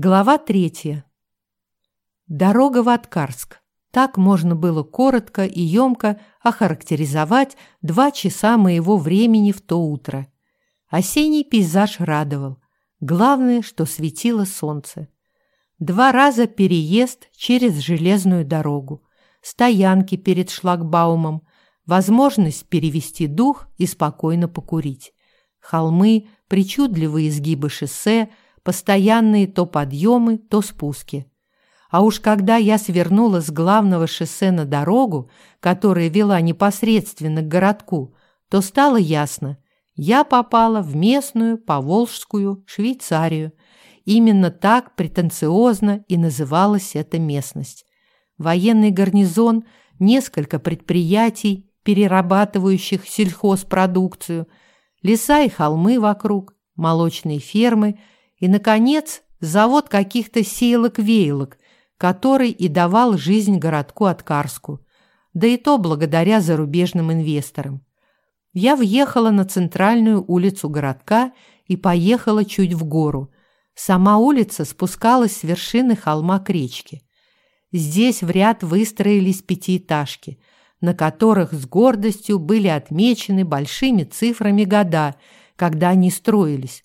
Глава третья. Дорога в Аткарск. Так можно было коротко и емко охарактеризовать два часа моего времени в то утро. Осенний пейзаж радовал. Главное, что светило солнце. Два раза переезд через железную дорогу, стоянки перед шлагбаумом, возможность перевести дух и спокойно покурить. Холмы, причудливые изгибы шоссе – постоянные то подъемы, то спуски. А уж когда я свернула с главного шоссе на дорогу, которая вела непосредственно к городку, то стало ясно, я попала в местную поволжскую Швейцарию. Именно так претенциозно и называлась эта местность. Военный гарнизон, несколько предприятий, перерабатывающих сельхозпродукцию, леса и холмы вокруг, молочные фермы – и, наконец, завод каких-то сеялок-веялок, который и давал жизнь городку Откарску, да и то благодаря зарубежным инвесторам. Я въехала на центральную улицу городка и поехала чуть в гору. Сама улица спускалась с вершины холма к речке. Здесь в ряд выстроились пятиэтажки, на которых с гордостью были отмечены большими цифрами года, когда они строились,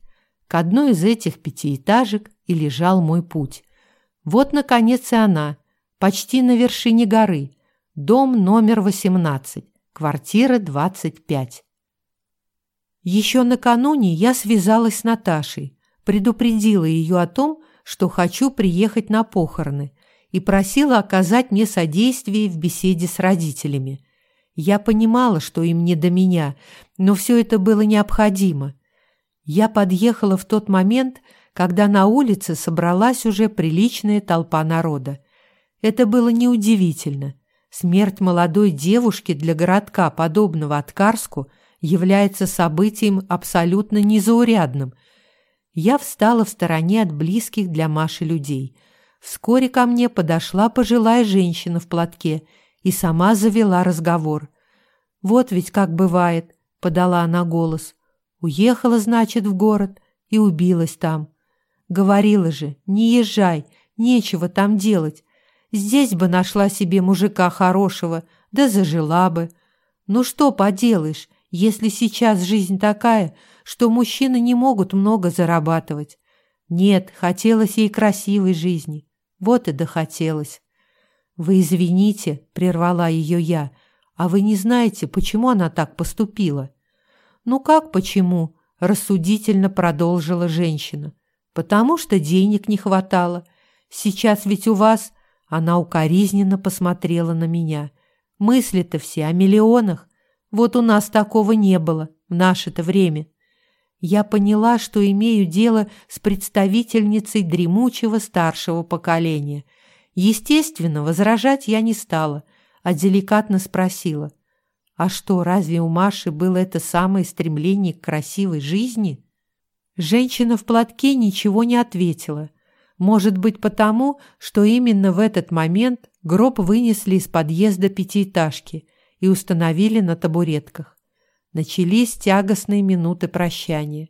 к одной из этих пятиэтажек и лежал мой путь. Вот, наконец, и она, почти на вершине горы, дом номер 18, квартира 25. Еще накануне я связалась с Наташей, предупредила ее о том, что хочу приехать на похороны, и просила оказать мне содействие в беседе с родителями. Я понимала, что им не до меня, но все это было необходимо – я подъехала в тот момент, когда на улице собралась уже приличная толпа народа. Это было неудивительно. Смерть молодой девушки для городка, подобного Откарску, является событием абсолютно незаурядным. Я встала в стороне от близких для Маши людей. Вскоре ко мне подошла пожилая женщина в платке и сама завела разговор. «Вот ведь как бывает», — подала она голос, — Уехала, значит, в город и убилась там. Говорила же, не езжай, нечего там делать. Здесь бы нашла себе мужика хорошего, да зажила бы. Ну что поделаешь, если сейчас жизнь такая, что мужчины не могут много зарабатывать. Нет, хотелось ей красивой жизни. Вот и дохотелось. «Вы извините», — прервала ее я, — «а вы не знаете, почему она так поступила?» «Ну как почему?» – рассудительно продолжила женщина. «Потому что денег не хватало. Сейчас ведь у вас...» Она укоризненно посмотрела на меня. «Мысли-то все о миллионах. Вот у нас такого не было в наше-то время». Я поняла, что имею дело с представительницей дремучего старшего поколения. Естественно, возражать я не стала, а деликатно спросила – а что, разве у Маши было это самое стремление к красивой жизни? Женщина в платке ничего не ответила. Может быть, потому, что именно в этот момент гроб вынесли из подъезда пятиэтажки и установили на табуретках. Начались тягостные минуты прощания.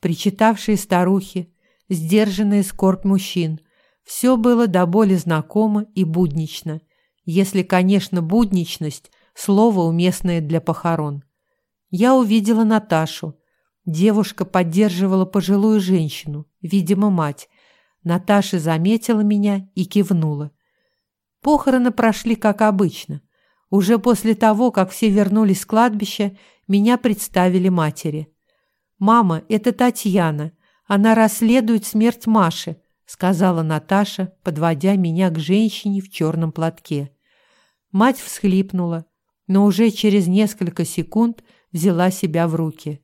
Причитавшие старухи, сдержанные скорбь мужчин. Все было до боли знакомо и буднично. Если, конечно, будничность слово, уместное для похорон. Я увидела Наташу. Девушка поддерживала пожилую женщину, видимо, мать. Наташа заметила меня и кивнула. Похороны прошли как обычно. Уже после того, как все вернулись с кладбища, меня представили матери. «Мама, это Татьяна. Она расследует смерть Маши», сказала Наташа, подводя меня к женщине в черном платке. Мать всхлипнула, но уже через несколько секунд взяла себя в руки.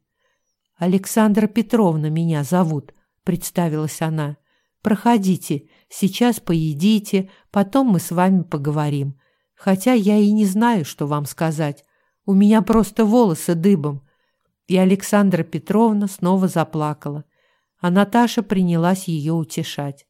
«Александра Петровна меня зовут», — представилась она. «Проходите, сейчас поедите, потом мы с вами поговорим. Хотя я и не знаю, что вам сказать. У меня просто волосы дыбом». И Александра Петровна снова заплакала, а Наташа принялась ее утешать.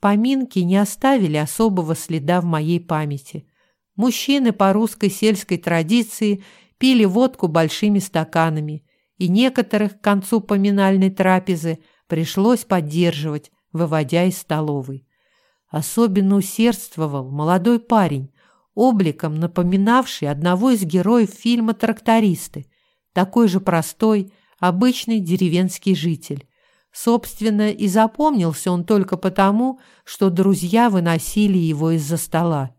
Поминки не оставили особого следа в моей памяти — Мужчины по русской сельской традиции пили водку большими стаканами, и некоторых к концу поминальной трапезы пришлось поддерживать, выводя из столовой. Особенно усердствовал молодой парень, обликом напоминавший одного из героев фильма «Трактористы», такой же простой, обычный деревенский житель. Собственно, и запомнился он только потому, что друзья выносили его из-за стола.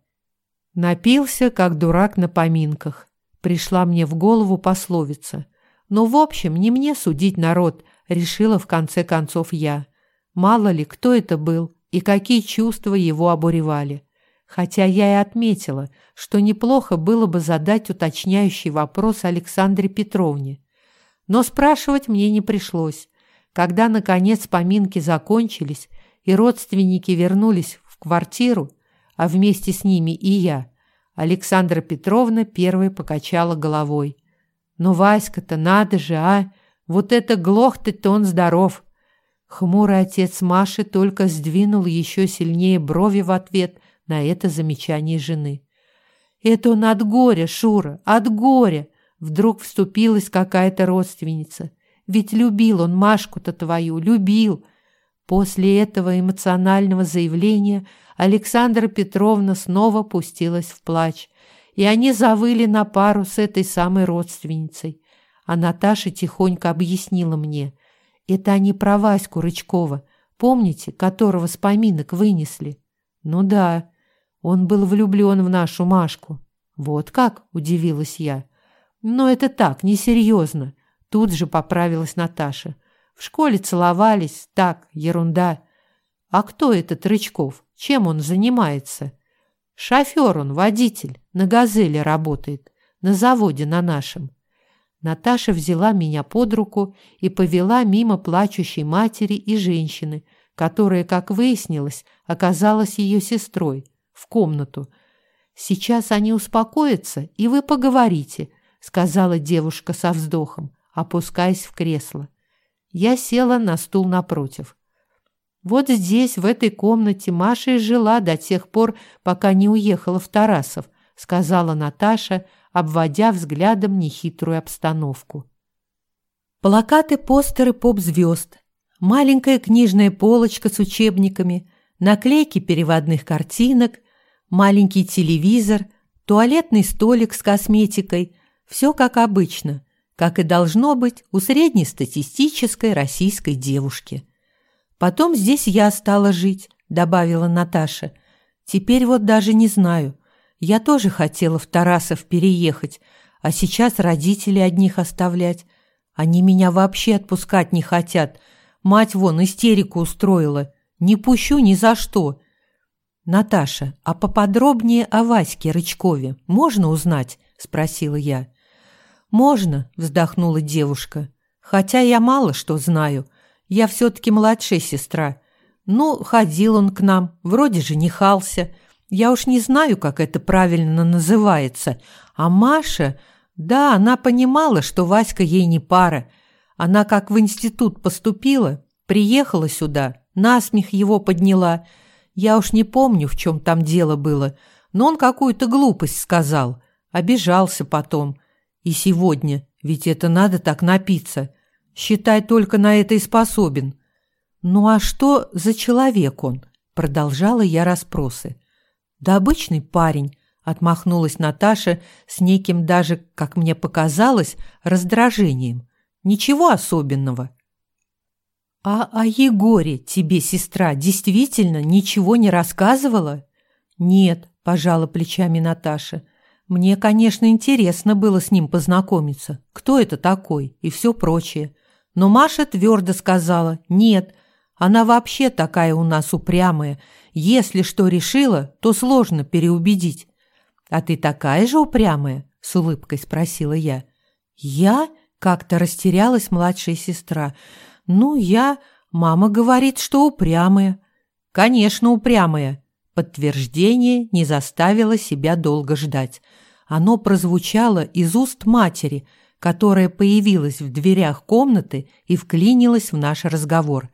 Напился, как дурак на поминках. Пришла мне в голову пословица. Но, в общем, не мне судить народ, решила в конце концов я. Мало ли, кто это был и какие чувства его обуревали. Хотя я и отметила, что неплохо было бы задать уточняющий вопрос Александре Петровне. Но спрашивать мне не пришлось. Когда, наконец, поминки закончились и родственники вернулись в квартиру, а вместе с ними и я, Александра Петровна первой покачала головой. «Ну, Васька-то надо же, а! Вот это глох-то он здоров!» Хмурый отец Маши только сдвинул еще сильнее брови в ответ на это замечание жены. «Это он от горя, Шура, от горя!» Вдруг вступилась какая-то родственница. «Ведь любил он Машку-то твою, любил!» После этого эмоционального заявления Александра Петровна снова пустилась в плач, и они завыли на пару с этой самой родственницей. А Наташа тихонько объяснила мне. Это они про Ваську Рычкова, помните, которого с поминок вынесли? Ну да, он был влюблен в нашу Машку. Вот как, удивилась я. Но это так, несерьезно. Тут же поправилась Наташа. В школе целовались, так, ерунда. А кто этот Рычков? Чем он занимается? Шофер он, водитель, на «Газели» работает, на заводе на нашем. Наташа взяла меня под руку и повела мимо плачущей матери и женщины, которая, как выяснилось, оказалась ее сестрой, в комнату. «Сейчас они успокоятся, и вы поговорите», — сказала девушка со вздохом, опускаясь в кресло. Я села на стул напротив. Вот здесь, в этой комнате, Маша и жила до тех пор, пока не уехала в Тарасов, сказала Наташа, обводя взглядом нехитрую обстановку. Плакаты, постеры поп-звезд, маленькая книжная полочка с учебниками, наклейки переводных картинок, маленький телевизор, туалетный столик с косметикой – все как обычно, как и должно быть у среднестатистической российской девушки – Потом здесь я стала жить, добавила Наташа. Теперь вот даже не знаю. Я тоже хотела в Тарасов переехать, а сейчас родители одних оставлять. Они меня вообще отпускать не хотят. Мать вон истерику устроила. Не пущу ни за что. Наташа, а поподробнее о Ваське Рычкове можно узнать? спросила я. Можно, вздохнула девушка. Хотя я мало что знаю. Я все-таки младшая сестра. Ну, ходил он к нам, вроде женихался. Я уж не знаю, как это правильно называется. А Маша... Да, она понимала, что Васька ей не пара. Она как в институт поступила, приехала сюда, насмех его подняла. Я уж не помню, в чем там дело было, но он какую-то глупость сказал. Обижался потом. И сегодня, ведь это надо так напиться. Считай, только на это и способен. Ну а что за человек он? Продолжала я расспросы. Да обычный парень, отмахнулась Наташа с неким даже, как мне показалось, раздражением. Ничего особенного. А о Егоре тебе сестра действительно ничего не рассказывала? Нет, пожала плечами Наташа. Мне, конечно, интересно было с ним познакомиться. Кто это такой и все прочее. Но Маша твердо сказала «нет». Она вообще такая у нас упрямая. Если что решила, то сложно переубедить. «А ты такая же упрямая?» – с улыбкой спросила я. «Я?» – как-то растерялась младшая сестра. «Ну, я...» Мама говорит, что упрямая. Конечно, упрямая. Подтверждение не заставило себя долго ждать. Оно прозвучало из уст матери – которая появилась в дверях комнаты и вклинилась в наш разговор.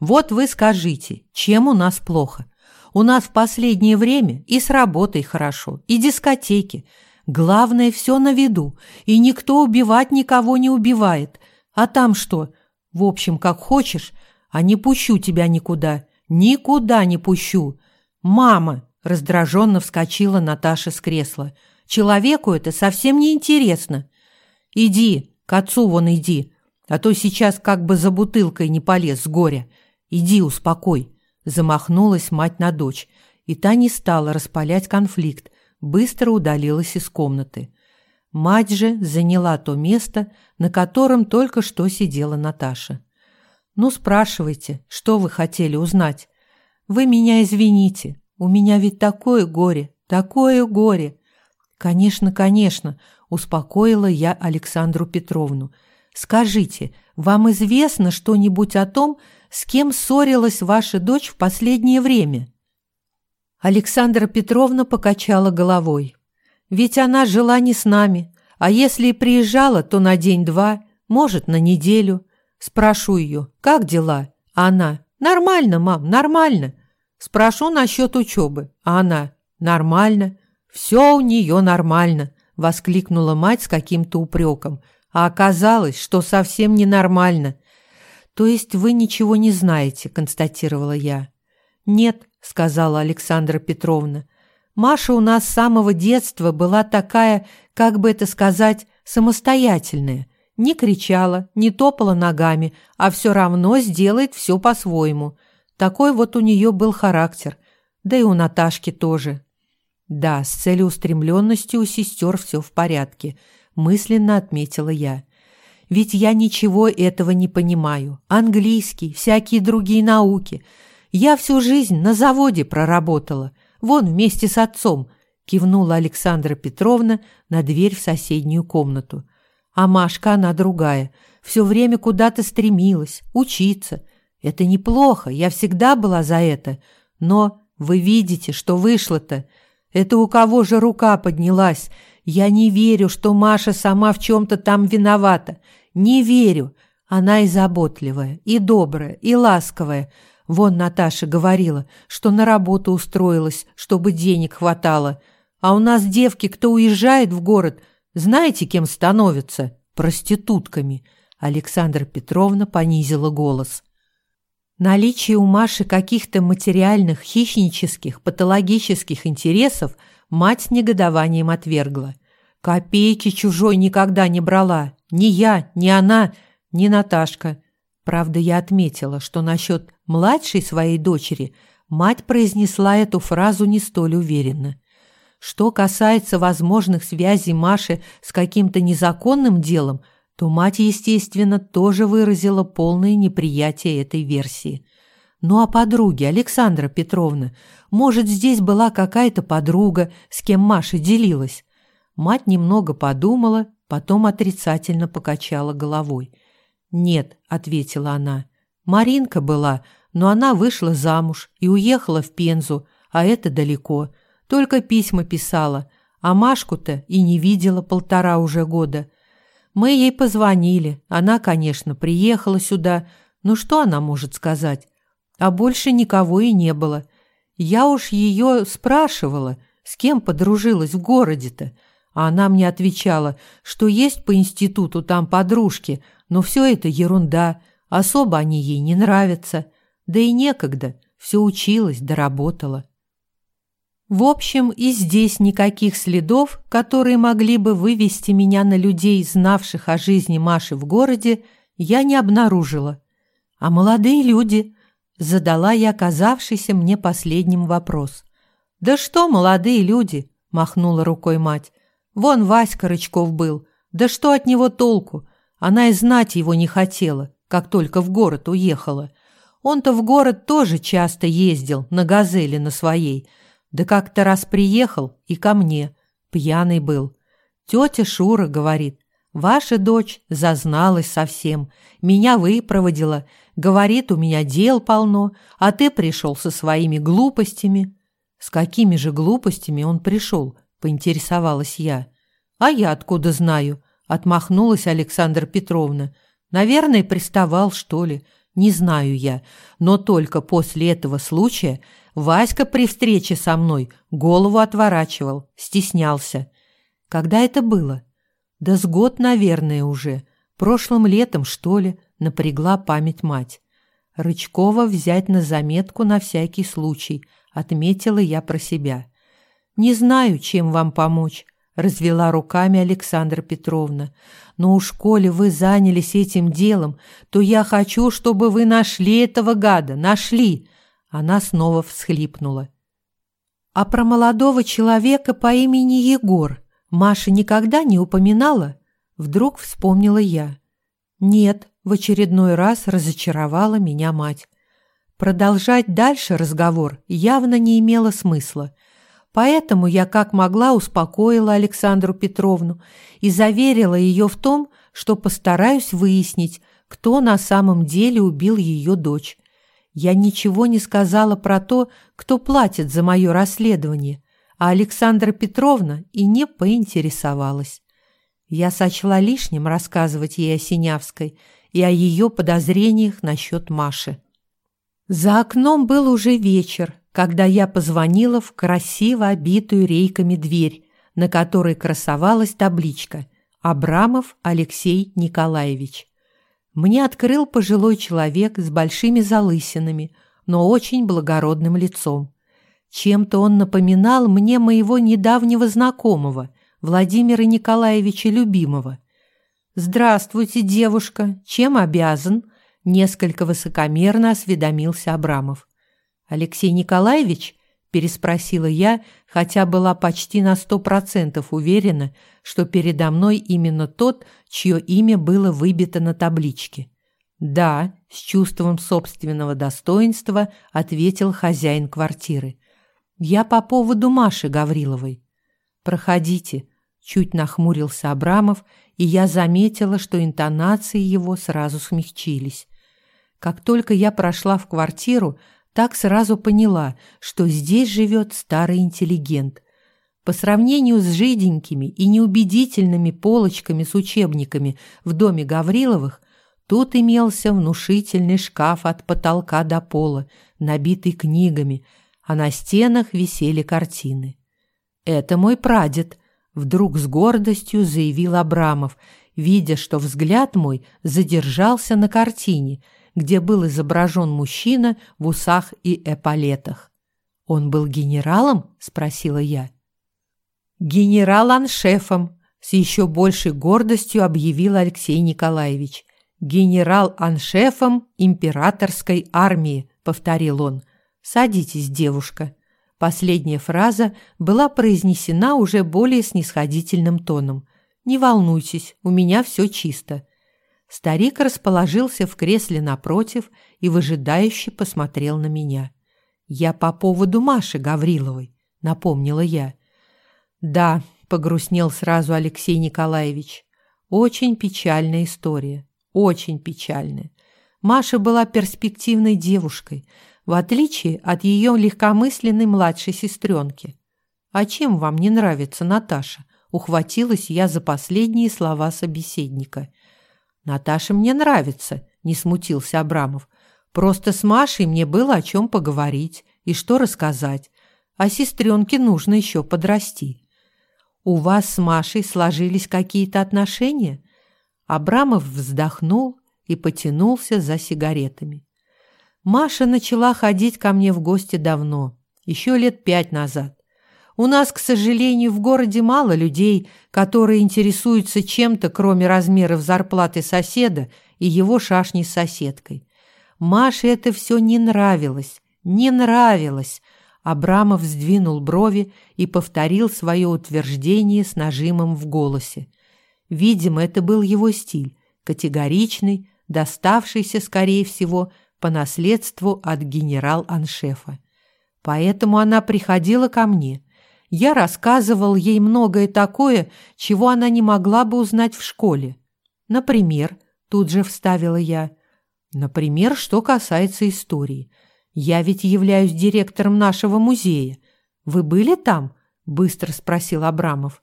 «Вот вы скажите, чем у нас плохо? У нас в последнее время и с работой хорошо, и дискотеки. Главное, все на виду, и никто убивать никого не убивает. А там что? В общем, как хочешь, а не пущу тебя никуда. Никуда не пущу. Мама, раздраженно вскочила Наташа с кресла. Человеку это совсем не интересно. Иди, к отцу вон иди, а то сейчас как бы за бутылкой не полез с горя. Иди, успокой. Замахнулась мать на дочь, и та не стала распалять конфликт, быстро удалилась из комнаты. Мать же заняла то место, на котором только что сидела Наташа. «Ну, спрашивайте, что вы хотели узнать? Вы меня извините, у меня ведь такое горе, такое горе!» «Конечно, конечно», – успокоила я Александру Петровну. «Скажите, вам известно что-нибудь о том, с кем ссорилась ваша дочь в последнее время?» Александра Петровна покачала головой. «Ведь она жила не с нами, а если и приезжала, то на день-два, может, на неделю. Спрошу ее, как дела? А она, нормально, мам, нормально. Спрошу насчет учебы, а она, нормально. Все у нее нормально, воскликнула мать с каким-то упреком. А оказалось, что совсем ненормально. То есть вы ничего не знаете, констатировала я. Нет, сказала Александра Петровна. Маша у нас с самого детства была такая, как бы это сказать, самостоятельная – не кричала, не топала ногами, а все равно сделает все по-своему. Такой вот у нее был характер. Да и у Наташки тоже. Да, с целеустремленностью у сестер все в порядке, мысленно отметила я. Ведь я ничего этого не понимаю. Английский, всякие другие науки. Я всю жизнь на заводе проработала. Вон вместе с отцом, кивнула Александра Петровна на дверь в соседнюю комнату. А Машка, она другая, все время куда-то стремилась, учиться. Это неплохо, я всегда была за это. Но вы видите, что вышло-то. Это у кого же рука поднялась? Я не верю, что Маша сама в чем-то там виновата. Не верю. Она и заботливая, и добрая, и ласковая. Вон Наташа говорила, что на работу устроилась, чтобы денег хватало. А у нас девки, кто уезжает в город, знаете, кем становятся? Проститутками. Александра Петровна понизила голос. Наличие у Маши каких-то материальных, хищнических, патологических интересов мать с негодованием отвергла. Копейки чужой никогда не брала. Ни я, ни она, ни Наташка. Правда, я отметила, что насчет младшей своей дочери мать произнесла эту фразу не столь уверенно. Что касается возможных связей Маши с каким-то незаконным делом, то мать, естественно, тоже выразила полное неприятие этой версии. Ну а подруги, Александра Петровна, может, здесь была какая-то подруга, с кем Маша делилась? Мать немного подумала, потом отрицательно покачала головой. «Нет», — ответила она, — «Маринка была, но она вышла замуж и уехала в Пензу, а это далеко. Только письма писала, а Машку-то и не видела полтора уже года. Мы ей позвонили, она, конечно, приехала сюда, но что она может сказать? А больше никого и не было. Я уж ее спрашивала, с кем подружилась в городе-то, а она мне отвечала, что есть по институту там подружки, но все это ерунда, особо они ей не нравятся. Да и некогда, все училась, доработала. В общем, и здесь никаких следов, которые могли бы вывести меня на людей, знавших о жизни Маши в городе, я не обнаружила. А молодые люди? Задала я оказавшийся мне последним вопрос. «Да что, молодые люди?» – махнула рукой мать. «Вон Васька Рычков был. Да что от него толку? Она и знать его не хотела, как только в город уехала. Он-то в город тоже часто ездил, на «Газели» на своей – да как-то раз приехал и ко мне. Пьяный был. Тетя Шура говорит, ваша дочь зазналась совсем. Меня выпроводила. Говорит, у меня дел полно, а ты пришел со своими глупостями. С какими же глупостями он пришел, поинтересовалась я. А я откуда знаю? Отмахнулась Александра Петровна. Наверное, приставал, что ли. Не знаю я, но только после этого случая Васька при встрече со мной голову отворачивал, стеснялся. Когда это было? Да с год, наверное, уже. Прошлым летом, что ли, напрягла память мать. Рычкова взять на заметку на всякий случай, отметила я про себя. Не знаю, чем вам помочь, развела руками Александра Петровна. Но уж коли вы занялись этим делом, то я хочу, чтобы вы нашли этого гада, нашли. Она снова всхлипнула. А про молодого человека по имени Егор Маша никогда не упоминала? Вдруг вспомнила я. Нет, в очередной раз разочаровала меня мать. Продолжать дальше разговор явно не имело смысла. Поэтому я как могла успокоила Александру Петровну и заверила ее в том, что постараюсь выяснить, кто на самом деле убил ее дочь. Я ничего не сказала про то, кто платит за мое расследование, а Александра Петровна и не поинтересовалась. Я сочла лишним рассказывать ей о Синявской и о ее подозрениях насчет Маши. За окном был уже вечер, когда я позвонила в красиво обитую рейками дверь, на которой красовалась табличка «Абрамов Алексей Николаевич». Мне открыл пожилой человек с большими залысинами, но очень благородным лицом. Чем-то он напоминал мне моего недавнего знакомого, Владимира Николаевича Любимого. «Здравствуйте, девушка, чем обязан?» – несколько высокомерно осведомился Абрамов. «Алексей Николаевич?» – переспросила я, хотя была почти на сто процентов уверена, что передо мной именно тот, чье имя было выбито на табличке. «Да», – с чувством собственного достоинства ответил хозяин квартиры. «Я по поводу Маши Гавриловой». «Проходите», – чуть нахмурился Абрамов, и я заметила, что интонации его сразу смягчились. Как только я прошла в квартиру, так сразу поняла, что здесь живет старый интеллигент. По сравнению с жиденькими и неубедительными полочками с учебниками в доме Гавриловых, тут имелся внушительный шкаф от потолка до пола, набитый книгами, а на стенах висели картины. «Это мой прадед», — вдруг с гордостью заявил Абрамов, видя, что взгляд мой задержался на картине — где был изображен мужчина в усах и эполетах. «Он был генералом?» – спросила я. «Генерал-аншефом», – с еще большей гордостью объявил Алексей Николаевич. «Генерал-аншефом императорской армии», – повторил он. «Садитесь, девушка». Последняя фраза была произнесена уже более снисходительным тоном. «Не волнуйтесь, у меня все чисто. Старик расположился в кресле напротив и выжидающе посмотрел на меня. «Я по поводу Маши Гавриловой», — напомнила я. «Да», — погрустнел сразу Алексей Николаевич. «Очень печальная история, очень печальная. Маша была перспективной девушкой, в отличие от ее легкомысленной младшей сестренки. «А чем вам не нравится Наташа?» — ухватилась я за последние слова собеседника. «Наташа мне нравится», – не смутился Абрамов. «Просто с Машей мне было о чем поговорить и что рассказать. А сестренке нужно еще подрасти». «У вас с Машей сложились какие-то отношения?» Абрамов вздохнул и потянулся за сигаретами. Маша начала ходить ко мне в гости давно, еще лет пять назад. У нас, к сожалению, в городе мало людей, которые интересуются чем-то, кроме размеров зарплаты соседа и его шашни с соседкой. Маше это все не нравилось, не нравилось. Абрамов сдвинул брови и повторил свое утверждение с нажимом в голосе. Видимо, это был его стиль, категоричный, доставшийся, скорее всего, по наследству от генерал-аншефа. Поэтому она приходила ко мне – я рассказывал ей многое такое, чего она не могла бы узнать в школе. Например, тут же вставила я, например, что касается истории. Я ведь являюсь директором нашего музея. Вы были там? быстро спросил Абрамов.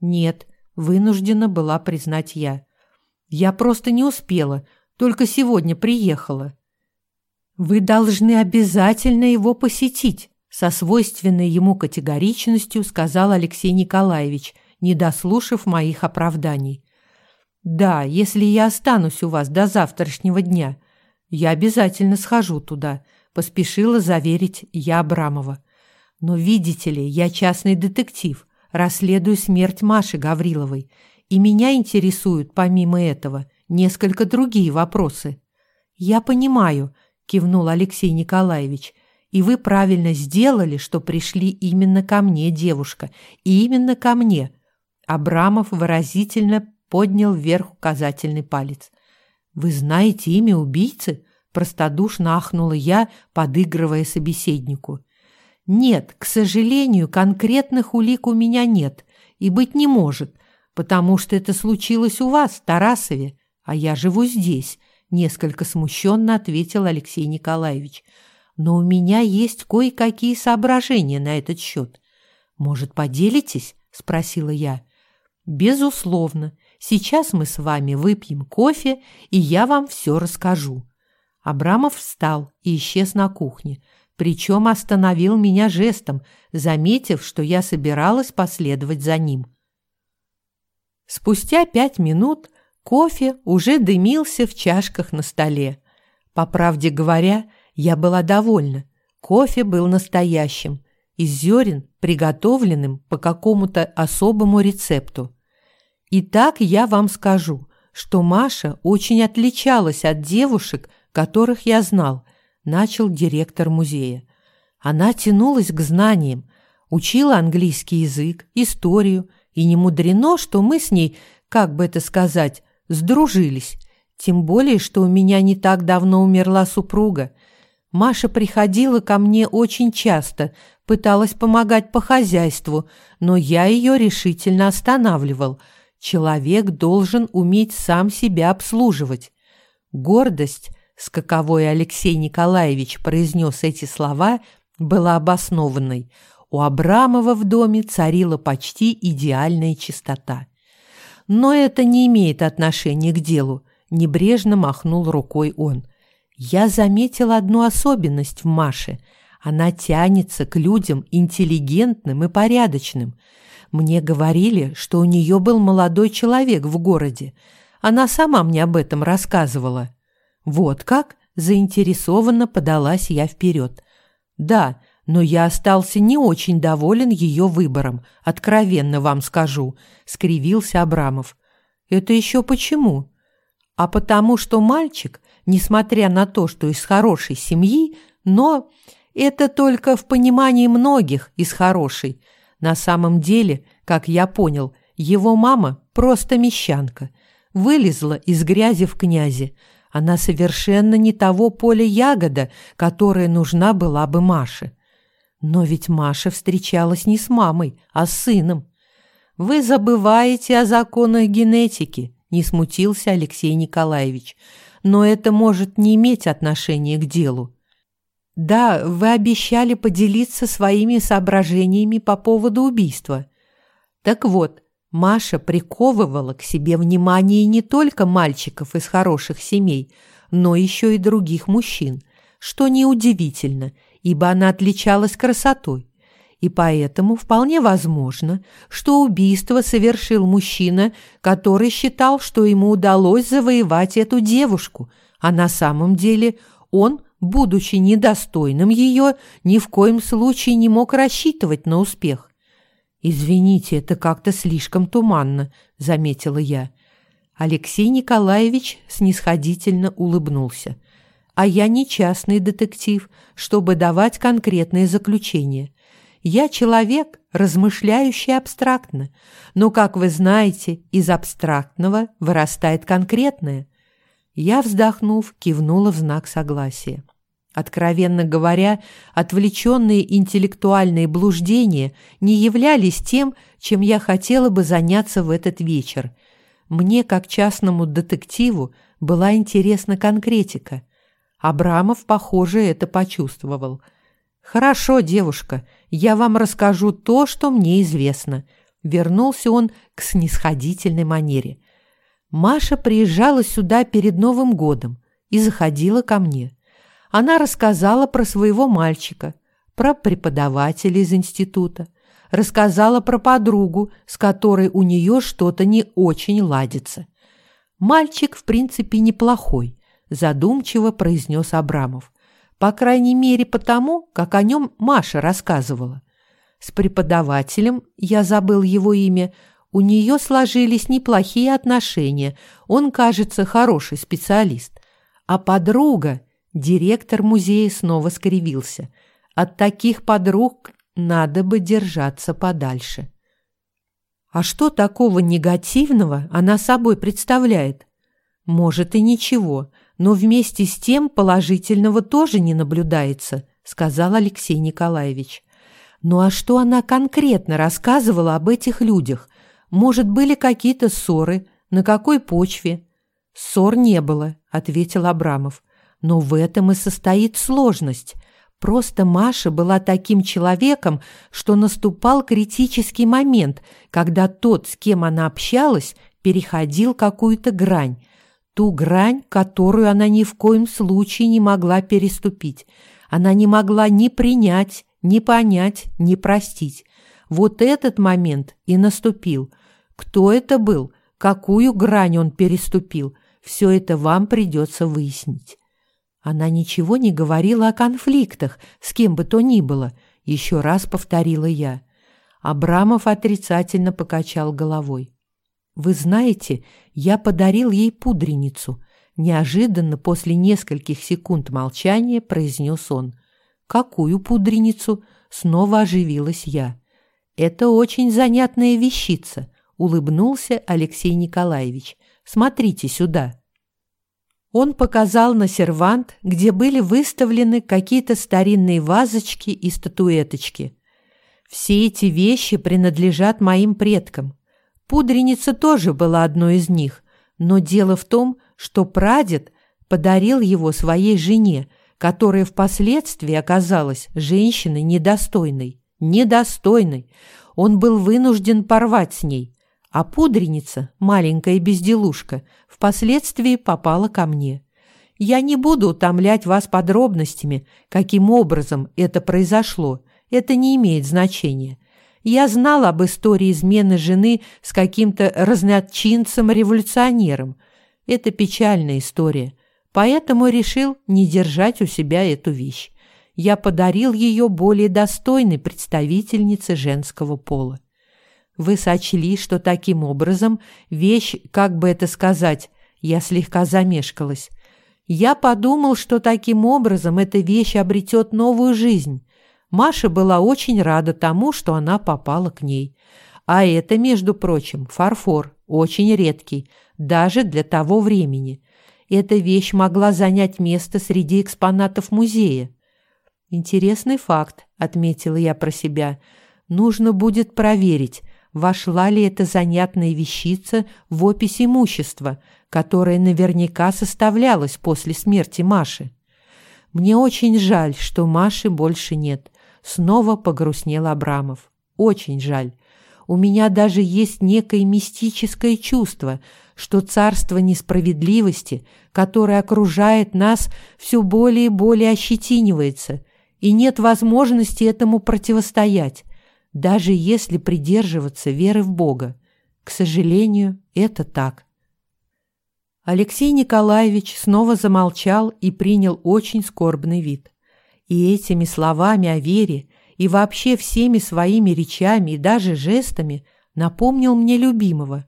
Нет, вынуждена была признать я. Я просто не успела, только сегодня приехала. Вы должны обязательно его посетить, со свойственной ему категоричностью сказал Алексей Николаевич, не дослушав моих оправданий. «Да, если я останусь у вас до завтрашнего дня. Я обязательно схожу туда, поспешила заверить я Абрамова. Но видите ли, я частный детектив, расследую смерть Маши Гавриловой, и меня интересуют помимо этого несколько другие вопросы. Я понимаю, кивнул Алексей Николаевич. И вы правильно сделали, что пришли именно ко мне, девушка, и именно ко мне. Абрамов выразительно поднял вверх указательный палец. Вы знаете имя убийцы? простодушно ахнула я, подыгрывая собеседнику. Нет, к сожалению, конкретных улик у меня нет и быть не может, потому что это случилось у вас, в Тарасове, а я живу здесь, несколько смущенно ответил Алексей Николаевич. Но у меня есть кое-какие соображения на этот счет. Может, поделитесь? спросила я. Безусловно. Сейчас мы с вами выпьем кофе, и я вам все расскажу. Абрамов встал и исчез на кухне, причем остановил меня жестом, заметив, что я собиралась последовать за ним. Спустя пять минут кофе уже дымился в чашках на столе. По правде говоря, я была довольна. Кофе был настоящим, из зерен, приготовленным по какому-то особому рецепту. Итак, я вам скажу, что Маша очень отличалась от девушек, которых я знал, начал директор музея. Она тянулась к знаниям, учила английский язык, историю, и не мудрено, что мы с ней, как бы это сказать, сдружились. Тем более, что у меня не так давно умерла супруга. Маша приходила ко мне очень часто, пыталась помогать по хозяйству, но я ее решительно останавливал – Человек должен уметь сам себя обслуживать. Гордость, с каковой Алексей Николаевич произнес эти слова, была обоснованной. У Абрамова в доме царила почти идеальная чистота. Но это не имеет отношения к делу, небрежно махнул рукой он. Я заметил одну особенность в Маше. Она тянется к людям интеллигентным и порядочным – мне говорили, что у нее был молодой человек в городе. Она сама мне об этом рассказывала. Вот как? Заинтересованно подалась я вперед. Да, но я остался не очень доволен ее выбором, откровенно вам скажу, скривился Абрамов. Это еще почему? А потому что мальчик, несмотря на то, что из хорошей семьи, но это только в понимании многих из хорошей – на самом деле, как я понял, его мама просто мещанка. Вылезла из грязи в князи. Она совершенно не того поля ягода, которая нужна была бы Маше. Но ведь Маша встречалась не с мамой, а с сыном. Вы забываете о законах генетики, не смутился Алексей Николаевич. Но это может не иметь отношения к делу. Да, вы обещали поделиться своими соображениями по поводу убийства. Так вот, Маша приковывала к себе внимание не только мальчиков из хороших семей, но еще и других мужчин, что неудивительно, ибо она отличалась красотой. И поэтому вполне возможно, что убийство совершил мужчина, который считал, что ему удалось завоевать эту девушку, а на самом деле он будучи недостойным ее, ни в коем случае не мог рассчитывать на успех. «Извините, это как-то слишком туманно», — заметила я. Алексей Николаевич снисходительно улыбнулся. «А я не частный детектив, чтобы давать конкретные заключения. Я человек, размышляющий абстрактно, но, как вы знаете, из абстрактного вырастает конкретное. Я, вздохнув, кивнула в знак согласия. Откровенно говоря, отвлеченные интеллектуальные блуждения не являлись тем, чем я хотела бы заняться в этот вечер. Мне, как частному детективу, была интересна конкретика. Абрамов, похоже, это почувствовал. «Хорошо, девушка, я вам расскажу то, что мне известно». Вернулся он к снисходительной манере. Маша приезжала сюда перед Новым годом и заходила ко мне. Она рассказала про своего мальчика, про преподавателя из института, рассказала про подругу, с которой у нее что-то не очень ладится. Мальчик, в принципе, неплохой, задумчиво произнес Абрамов. По крайней мере, потому, как о нем Маша рассказывала. С преподавателем, я забыл его имя, у нее сложились неплохие отношения, он, кажется, хороший специалист. А подруга, директор музея снова скривился. От таких подруг надо бы держаться подальше. А что такого негативного она собой представляет? Может и ничего, но вместе с тем положительного тоже не наблюдается, сказал Алексей Николаевич. Ну а что она конкретно рассказывала об этих людях? Может, были какие-то ссоры? На какой почве? Ссор не было, ответил Абрамов. Но в этом и состоит сложность. Просто Маша была таким человеком, что наступал критический момент, когда тот, с кем она общалась, переходил какую-то грань, ту грань, которую она ни в коем случае не могла переступить. Она не могла ни принять, ни понять, ни простить. Вот этот момент и наступил. Кто это был, какую грань он переступил, все это вам придется выяснить. Она ничего не говорила о конфликтах с кем бы то ни было, еще раз повторила я. Абрамов отрицательно покачал головой. Вы знаете, я подарил ей пудреницу. Неожиданно после нескольких секунд молчания произнес он. Какую пудреницу? Снова оживилась я. Это очень занятная вещица, улыбнулся Алексей Николаевич. Смотрите сюда. Он показал на сервант, где были выставлены какие-то старинные вазочки и статуэточки. Все эти вещи принадлежат моим предкам. Пудреница тоже была одной из них, но дело в том, что прадед подарил его своей жене, которая впоследствии оказалась женщиной недостойной. Недостойной. Он был вынужден порвать с ней, а пудреница, маленькая безделушка, впоследствии попала ко мне. Я не буду утомлять вас подробностями, каким образом это произошло. Это не имеет значения. Я знал об истории измены жены с каким-то разночинцем-революционером. Это печальная история, поэтому решил не держать у себя эту вещь. Я подарил ее более достойной представительнице женского пола. Вы сочли, что таким образом вещь, как бы это сказать, я слегка замешкалась. Я подумал, что таким образом эта вещь обретет новую жизнь. Маша была очень рада тому, что она попала к ней. А это, между прочим, фарфор, очень редкий, даже для того времени. Эта вещь могла занять место среди экспонатов музея. «Интересный факт», — отметила я про себя. «Нужно будет проверить, вошла ли эта занятная вещица в опись имущества, которое наверняка составлялось после смерти Маши. Мне очень жаль, что Маши больше нет. Снова погрустнел Абрамов. Очень жаль. У меня даже есть некое мистическое чувство, что царство несправедливости, которое окружает нас, все более и более ощетинивается, и нет возможности этому противостоять даже если придерживаться веры в Бога. К сожалению, это так. Алексей Николаевич снова замолчал и принял очень скорбный вид. И этими словами о вере, и вообще всеми своими речами и даже жестами напомнил мне любимого.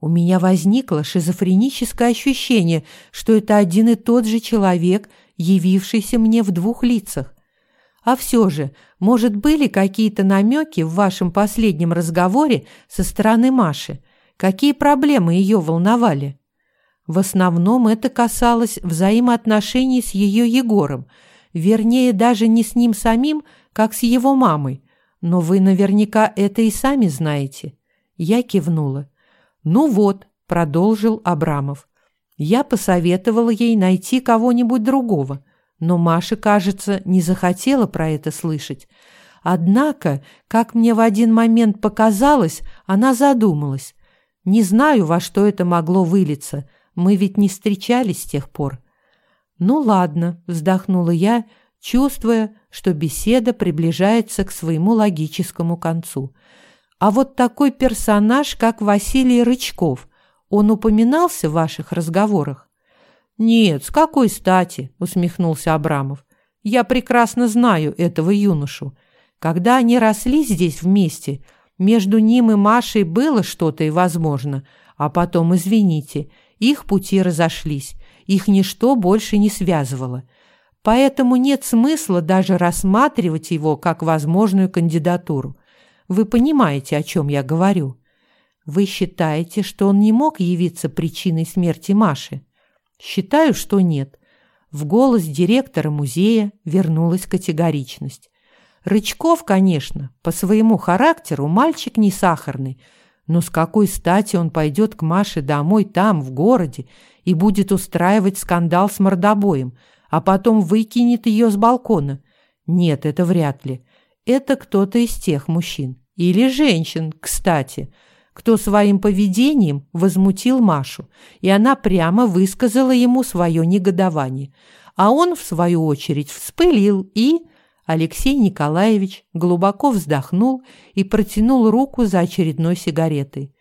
У меня возникло шизофреническое ощущение, что это один и тот же человек, явившийся мне в двух лицах. А все же, может, были какие-то намеки в вашем последнем разговоре со стороны Маши? Какие проблемы ее волновали? В основном это касалось взаимоотношений с ее Егором, вернее, даже не с ним самим, как с его мамой. Но вы наверняка это и сами знаете. Я кивнула. Ну вот, продолжил Абрамов. Я посоветовала ей найти кого-нибудь другого. Но Маша, кажется, не захотела про это слышать. Однако, как мне в один момент показалось, она задумалась. Не знаю, во что это могло вылиться. Мы ведь не встречались с тех пор. Ну ладно, вздохнула я, чувствуя, что беседа приближается к своему логическому концу. А вот такой персонаж, как Василий Рычков, он упоминался в ваших разговорах? «Нет, с какой стати?» – усмехнулся Абрамов. «Я прекрасно знаю этого юношу. Когда они росли здесь вместе, между ним и Машей было что-то и возможно, а потом, извините, их пути разошлись, их ничто больше не связывало. Поэтому нет смысла даже рассматривать его как возможную кандидатуру. Вы понимаете, о чем я говорю? Вы считаете, что он не мог явиться причиной смерти Маши? Считаю, что нет. В голос директора музея вернулась категоричность. Рычков, конечно, по своему характеру мальчик не сахарный, но с какой стати он пойдет к Маше домой там, в городе, и будет устраивать скандал с мордобоем, а потом выкинет ее с балкона? Нет, это вряд ли. Это кто-то из тех мужчин. Или женщин, кстати – кто своим поведением возмутил Машу, и она прямо высказала ему свое негодование. А он, в свою очередь, вспылил и... Алексей Николаевич глубоко вздохнул и протянул руку за очередной сигаретой.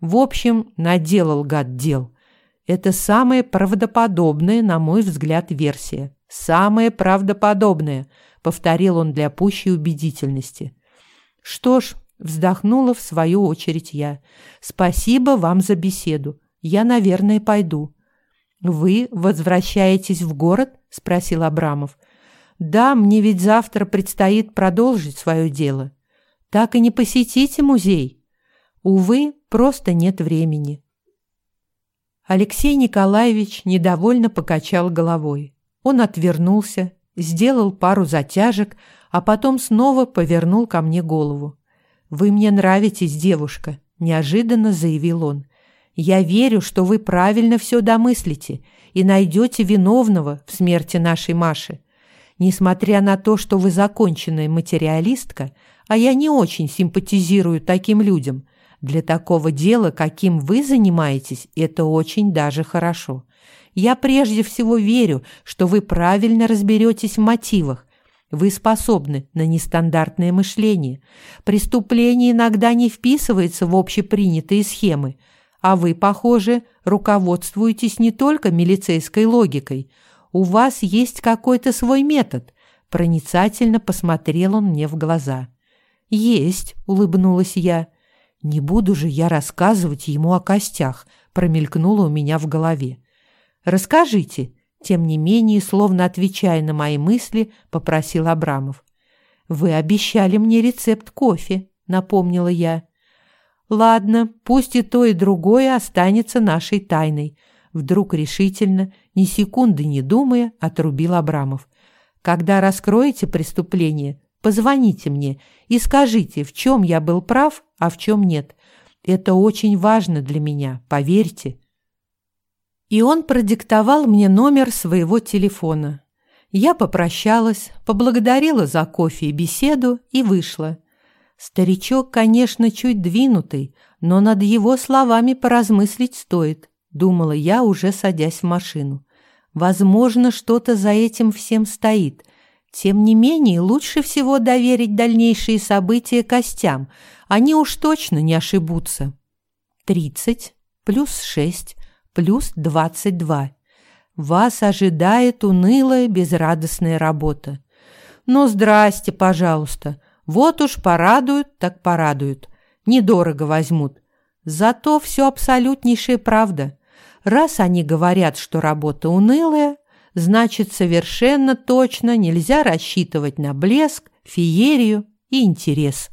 В общем, наделал гад дел. Это самая правдоподобная, на мой взгляд, версия. Самая правдоподобная, повторил он для пущей убедительности. Что ж, Вздохнула в свою очередь я. «Спасибо вам за беседу. Я, наверное, пойду». «Вы возвращаетесь в город?» – спросил Абрамов. «Да, мне ведь завтра предстоит продолжить свое дело. Так и не посетите музей?» «Увы, просто нет времени». Алексей Николаевич недовольно покачал головой. Он отвернулся, сделал пару затяжек, а потом снова повернул ко мне голову. «Вы мне нравитесь, девушка», – неожиданно заявил он. «Я верю, что вы правильно все домыслите и найдете виновного в смерти нашей Маши. Несмотря на то, что вы законченная материалистка, а я не очень симпатизирую таким людям, для такого дела, каким вы занимаетесь, это очень даже хорошо. Я прежде всего верю, что вы правильно разберетесь в мотивах вы способны на нестандартное мышление. Преступление иногда не вписывается в общепринятые схемы, а вы, похоже, руководствуетесь не только милицейской логикой. У вас есть какой-то свой метод. Проницательно посмотрел он мне в глаза. «Есть», — улыбнулась я. «Не буду же я рассказывать ему о костях», — промелькнуло у меня в голове. «Расскажите», тем не менее, словно отвечая на мои мысли, попросил Абрамов. «Вы обещали мне рецепт кофе», — напомнила я. «Ладно, пусть и то, и другое останется нашей тайной», — вдруг решительно, ни секунды не думая, отрубил Абрамов. «Когда раскроете преступление, позвоните мне и скажите, в чем я был прав, а в чем нет. Это очень важно для меня, поверьте». И он продиктовал мне номер своего телефона. Я попрощалась, поблагодарила за кофе и беседу и вышла. Старичок, конечно, чуть двинутый, но над его словами поразмыслить стоит, думала я, уже садясь в машину. Возможно, что-то за этим всем стоит. Тем не менее, лучше всего доверить дальнейшие события костям. Они уж точно не ошибутся. Тридцать плюс шесть плюс 22. Вас ожидает унылая, безрадостная работа. Ну, здрасте, пожалуйста. Вот уж порадуют, так порадуют. Недорого возьмут. Зато все абсолютнейшая правда. Раз они говорят, что работа унылая, значит, совершенно точно нельзя рассчитывать на блеск, феерию и интерес.